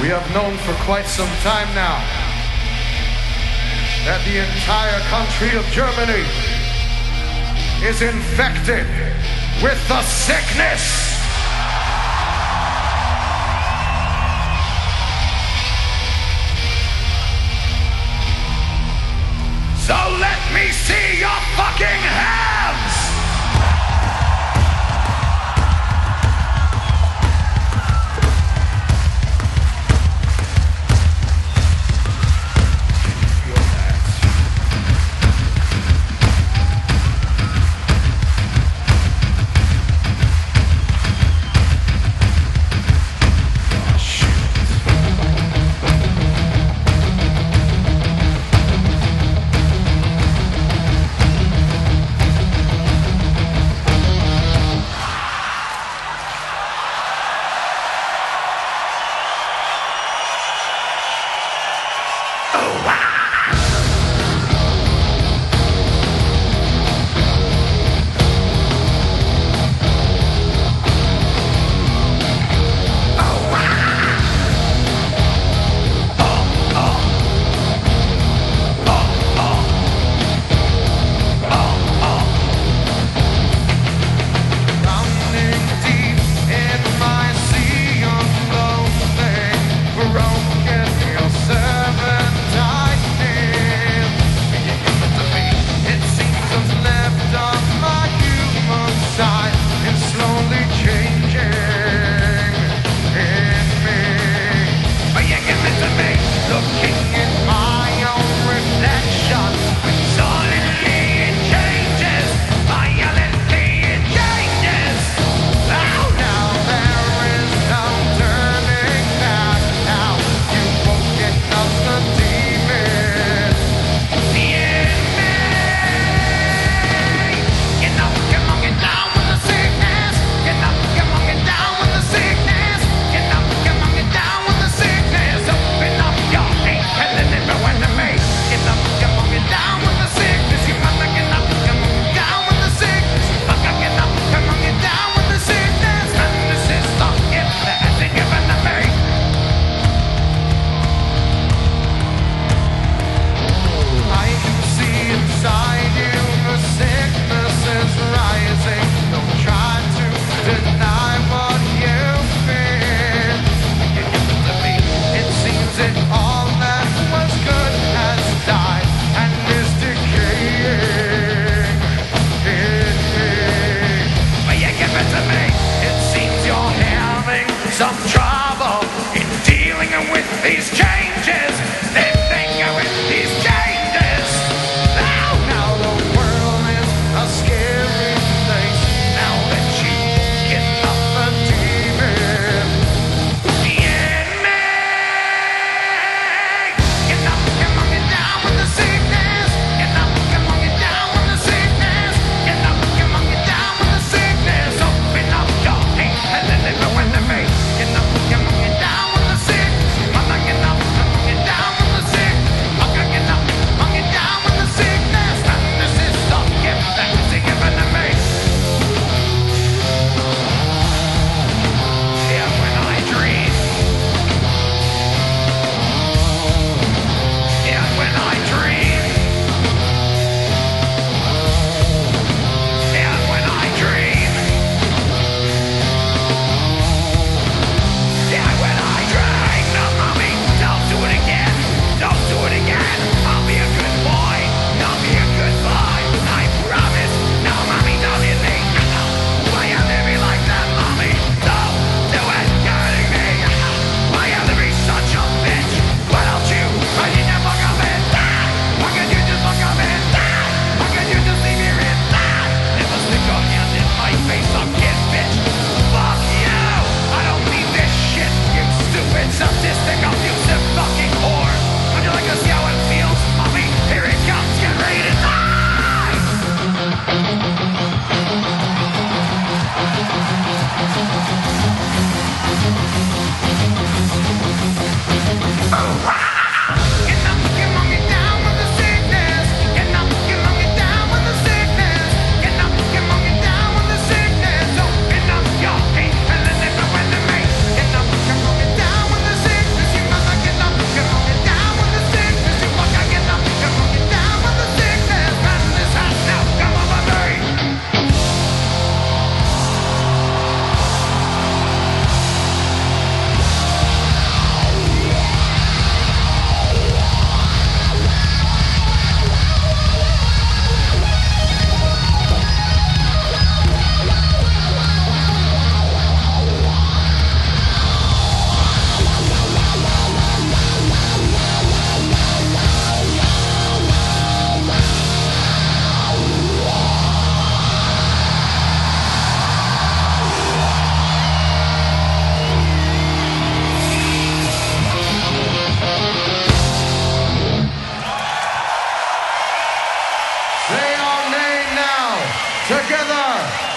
we have known for quite some time now that the entire country of Germany is infected with the sickness. So let me see your fucking head!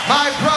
my brother.